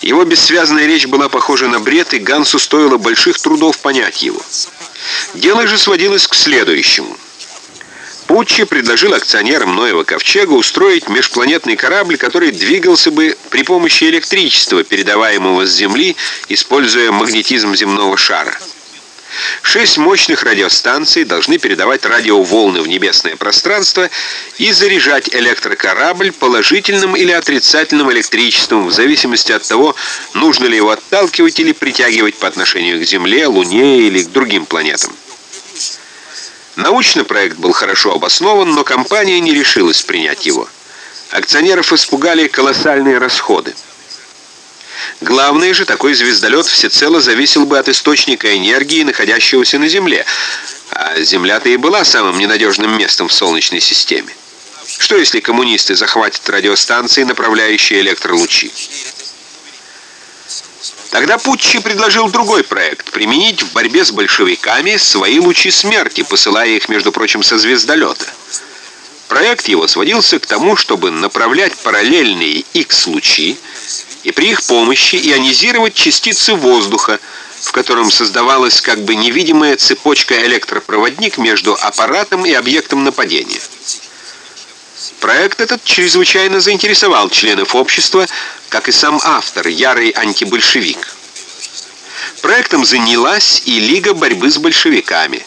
Его бессвязная речь была похожа на бред, и Гансу стоило больших трудов понять его. Дело же сводилось к следующему. Путчи предложил акционерам Ноева Ковчега устроить межпланетный корабль, который двигался бы при помощи электричества, передаваемого с Земли, используя магнетизм земного шара. Шесть мощных радиостанций должны передавать радиоволны в небесное пространство и заряжать электрокорабль положительным или отрицательным электричеством в зависимости от того, нужно ли его отталкивать или притягивать по отношению к Земле, Луне или к другим планетам. Научно проект был хорошо обоснован, но компания не решилась принять его. Акционеров испугали колоссальные расходы. Главное же, такой звездолет всецело зависел бы от источника энергии, находящегося на Земле. А Земля-то и была самым ненадежным местом в Солнечной системе. Что если коммунисты захватят радиостанции, направляющие электролучи? Тогда Путчи предложил другой проект — применить в борьбе с большевиками свои лучи смерти, посылая их, между прочим, со звездолета. Проект его сводился к тому, чтобы направлять параллельные X-лучи и при их помощи ионизировать частицы воздуха, в котором создавалась как бы невидимая цепочка-электропроводник между аппаратом и объектом нападения. Проект этот чрезвычайно заинтересовал членов общества, как и сам автор, ярый антибольшевик. Проектом занялась и Лига борьбы с большевиками.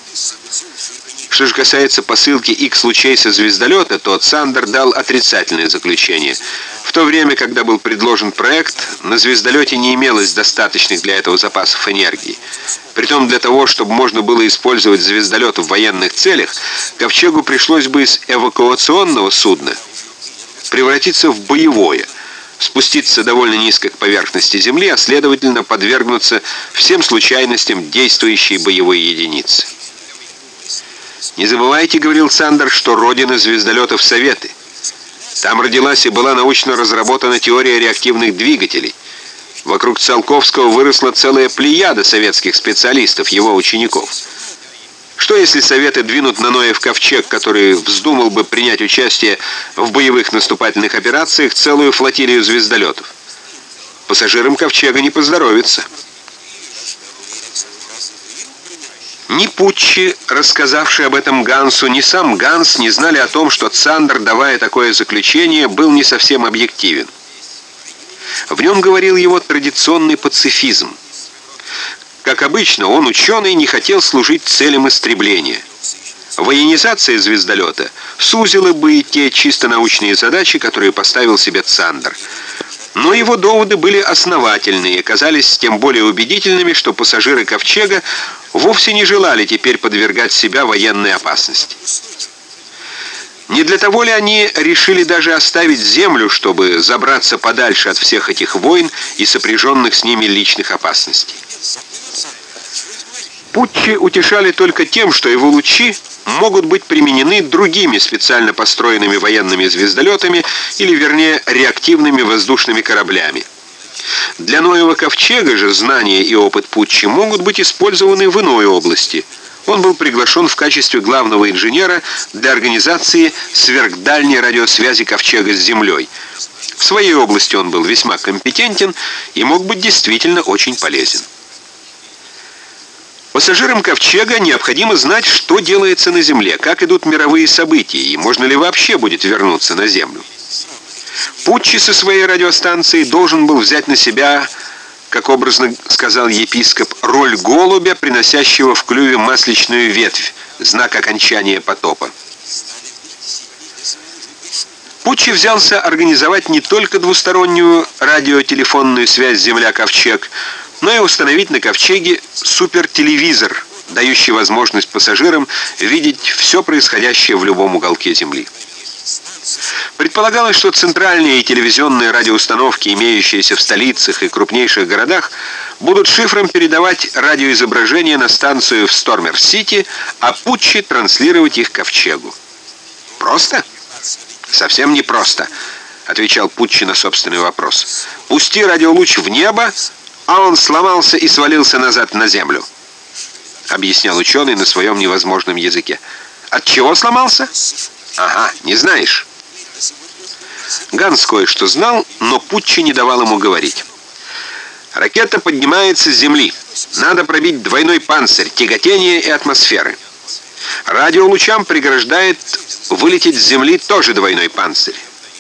Что же касается посылки X-лучей со звездолета, то Сандер дал отрицательное заключение. В то время, когда был предложен проект, на звездолете не имелось достаточных для этого запасов энергии. Притом для того, чтобы можно было использовать звездолет в военных целях, Ковчегу пришлось бы из эвакуационного судна превратиться в боевое, спуститься довольно низко к поверхности Земли, а следовательно подвергнуться всем случайностям действующей боевой единицы. «Не забывайте, — говорил Сандер, — что родина звездолетов — Советы. Там родилась и была научно разработана теория реактивных двигателей. Вокруг Циолковского выросла целая плеяда советских специалистов, его учеников. Что если Советы двинут на Ноев ковчег, который вздумал бы принять участие в боевых наступательных операциях целую флотилию звездолетов? Пассажирам ковчега не поздоровится. Ни Путчи, рассказавший об этом Гансу, ни сам Ганс не знали о том, что Цандер, давая такое заключение, был не совсем объективен. В нем говорил его традиционный пацифизм. Как обычно, он, ученый, не хотел служить целям истребления. Военизация звездолета сузила бы и те чисто научные задачи, которые поставил себе Цандер. Но его доводы были основательные и казались тем более убедительными, что пассажиры Ковчега вовсе не желали теперь подвергать себя военной опасности. Не для того ли они решили даже оставить землю, чтобы забраться подальше от всех этих войн и сопряженных с ними личных опасностей? Путчи утешали только тем, что его лучи могут быть применены другими специально построенными военными звездолетами или, вернее, реактивными воздушными кораблями. Для Ноева ковчега же знания и опыт Путчи могут быть использованы в иной области. Он был приглашен в качестве главного инженера для организации сверхдальней радиосвязи ковчега с Землей. В своей области он был весьма компетентен и мог быть действительно очень полезен. Пассажирам Ковчега необходимо знать, что делается на Земле, как идут мировые события и можно ли вообще будет вернуться на Землю. Путчи со своей радиостанцией должен был взять на себя, как образно сказал епископ, роль голубя, приносящего в клюве масличную ветвь, знак окончания потопа. Путчи взялся организовать не только двустороннюю радиотелефонную связь Земля-Ковчег, но и установить на Ковчеге супертелевизор, дающий возможность пассажирам видеть все происходящее в любом уголке Земли. Предполагалось, что центральные телевизионные радиоустановки, имеющиеся в столицах и крупнейших городах, будут шифром передавать радиоизображения на станцию в Стормер-Сити, а Путчи транслировать их ковчегу. Просто? Совсем не просто, отвечал Путчи на собственный вопрос. Пусти радиолуч в небо, а он сломался и свалился назад на землю, объяснял ученый на своем невозможном языке. От чего сломался? Ага, не знаешь. Ганс кое-что знал, но Путчи не давал ему говорить. Ракета поднимается с Земли. Надо пробить двойной панцирь, тяготение и атмосферы. Радиолучам преграждает вылететь с Земли тоже двойной панцирь.